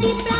di